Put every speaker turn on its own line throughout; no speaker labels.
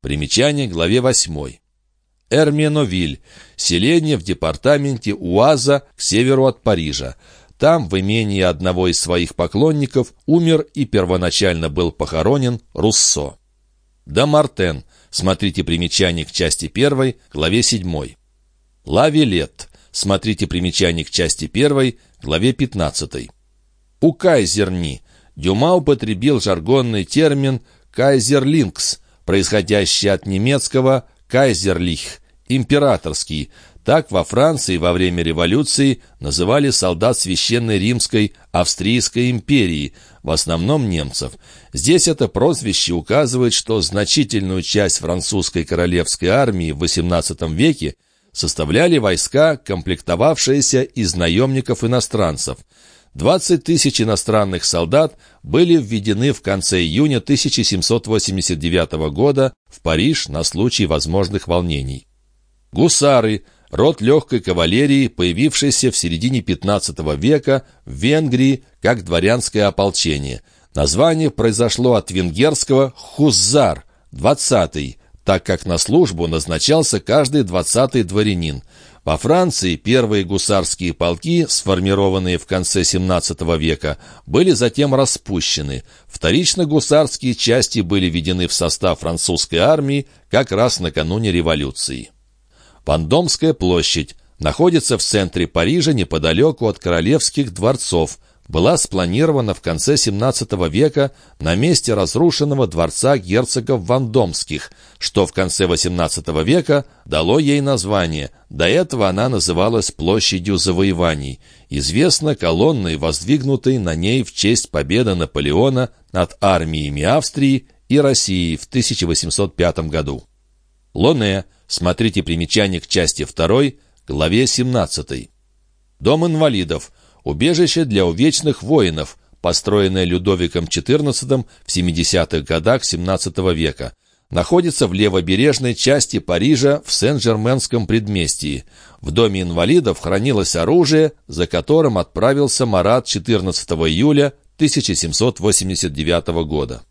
Примечание главе 8. Эрменовиль – селение в департаменте Уаза к северу от Парижа. Там, в имении одного из своих поклонников, умер и первоначально был похоронен Руссо. Дамартен. Смотрите примечание к части 1, главе 7. Лавилет. Смотрите примечание к части 1, главе 15. У Кайзерни. Дюма употребил жаргонный термин «кайзерлинкс», происходящий от немецкого «кайзерлих» — «императорский». Так во Франции во время революции называли солдат Священной Римской Австрийской империи, в основном немцев. Здесь это прозвище указывает, что значительную часть французской королевской армии в XVIII веке составляли войска, комплектовавшиеся из наемников-иностранцев – 20 тысяч иностранных солдат были введены в конце июня 1789 года в Париж на случай возможных волнений. Гусары – род легкой кавалерии, появившийся в середине 15 века в Венгрии как дворянское ополчение. Название произошло от венгерского «хузар» – «двадцатый», так как на службу назначался каждый двадцатый дворянин – во Франции первые гусарские полки, сформированные в конце XVII века, были затем распущены. Вторично гусарские части были введены в состав французской армии как раз накануне революции. Вандомская площадь находится в центре Парижа неподалеку от королевских дворцов – была спланирована в конце XVII века на месте разрушенного дворца герцогов Вандомских, что в конце XVIII века дало ей название. До этого она называлась площадью завоеваний, известна колонной, воздвигнутой на ней в честь победы Наполеона над армиями Австрии и России в 1805 году. Лоне, смотрите примечание к части 2, главе 17. Дом инвалидов – убежище для увечных воинов, построенное Людовиком XIV в 70-х годах XVII века. Находится в левобережной части Парижа в Сен-Жерменском предместье. В доме инвалидов хранилось оружие, за которым отправился Марат 14 июля 1789 года.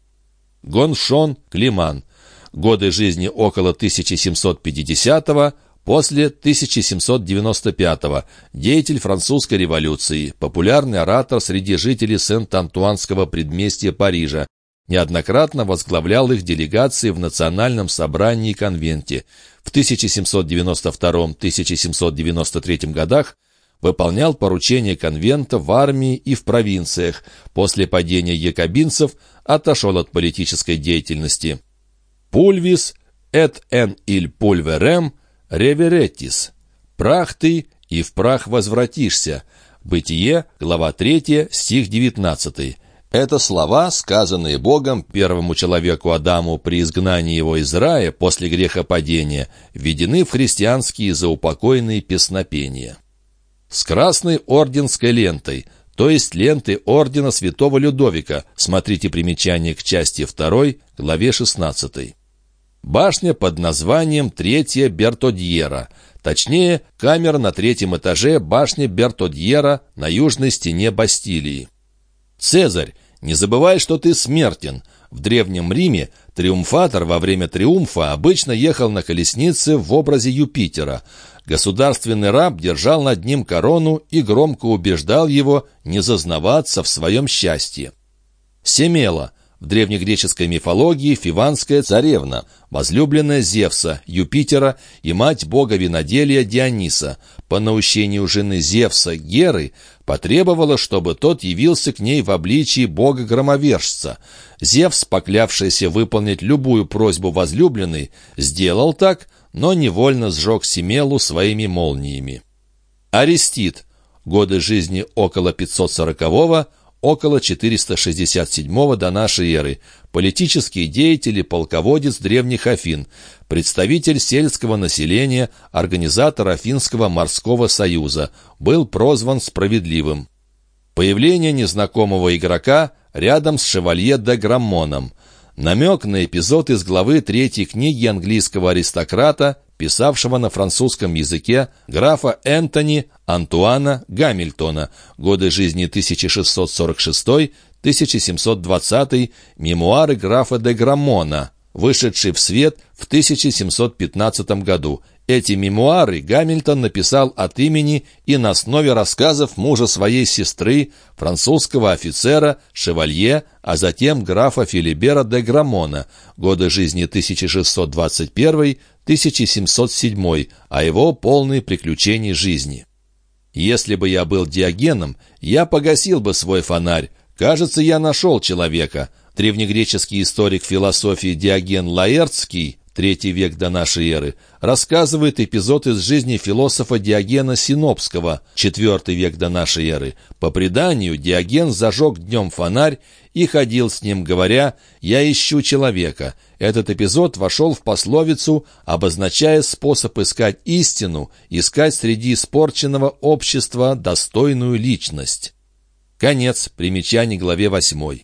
Гоншон Климан. Годы жизни около 1750 года После 1795-го деятель французской революции, популярный оратор среди жителей Сент-Антуанского предместья Парижа, неоднократно возглавлял их делегации в Национальном собрании и конвенте. В 1792-1793 годах выполнял поручения конвента в армии и в провинциях. После падения якобинцев отошел от политической деятельности. Пульвис et en il pulverem Реверетис. Прах ты, и в прах возвратишься. Бытие, глава 3, стих 19. Это слова, сказанные Богом первому человеку Адаму при изгнании его из рая после грехопадения, введены в христианские заупокойные песнопения. С красной орденской лентой, то есть лентой ордена святого Людовика, смотрите примечание к части 2, главе 16. Башня под названием «Третья Бертодьера», точнее, камера на третьем этаже башни Бертодьера на южной стене Бастилии. «Цезарь, не забывай, что ты смертен», в Древнем Риме триумфатор во время триумфа обычно ехал на колеснице в образе Юпитера. Государственный раб держал над ним корону и громко убеждал его не зазнаваться в своем счастье. Семела в древнегреческой мифологии фиванская царевна, возлюбленная Зевса, Юпитера и мать бога виноделия Диониса, по наущению жены Зевса Геры, потребовала, чтобы тот явился к ней в обличии бога-громовержца. Зевс, поклявшийся выполнить любую просьбу возлюбленной, сделал так, но невольно сжег Семелу своими молниями. Арестит. Годы жизни около 540-го, около 467 до нашей эры, политический деятель и полководец древних Афин, представитель сельского населения, организатор Афинского морского союза, был прозван «Справедливым». Появление незнакомого игрока рядом с шевалье де Граммоном. Намек на эпизод из главы третьей книги английского аристократа писавшего на французском языке графа Энтони Антуана Гамильтона, годы жизни 1646-1720, мемуары графа де Граммона, вышедший в свет в 1715 году. Эти мемуары Гамильтон написал от имени и на основе рассказов мужа своей сестры, французского офицера, шевалье, а затем графа Филибера де Грамона, годы жизни 1621-1707, о его полной приключении жизни. Если бы я был Диогеном, я погасил бы свой фонарь. Кажется, я нашел человека. Древнегреческий историк философии Диоген Лаэртский третий век до нашей эры, рассказывает эпизод из жизни философа Диогена Синопского, четвертый век до нашей эры. По преданию, Диоген зажег днем фонарь и ходил с ним, говоря «Я ищу человека». Этот эпизод вошел в пословицу, обозначая способ искать истину, искать среди испорченного общества достойную личность. Конец примечаний главе восьмой.